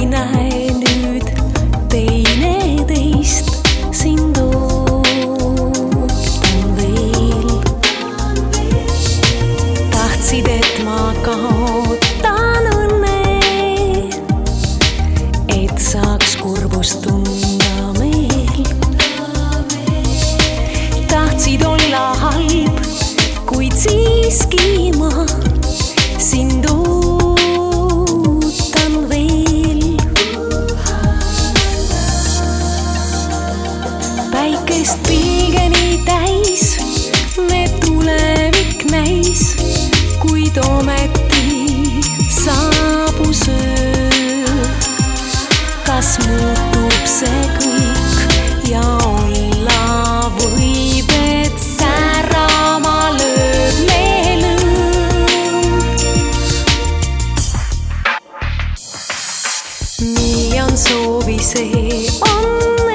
Này valgest pilgeni täis, me tulevik näis, kuid ometi saabus öö. kas muutub see kõik ja olla võib, et särama lööb meil õõn? nii on soovi, see on.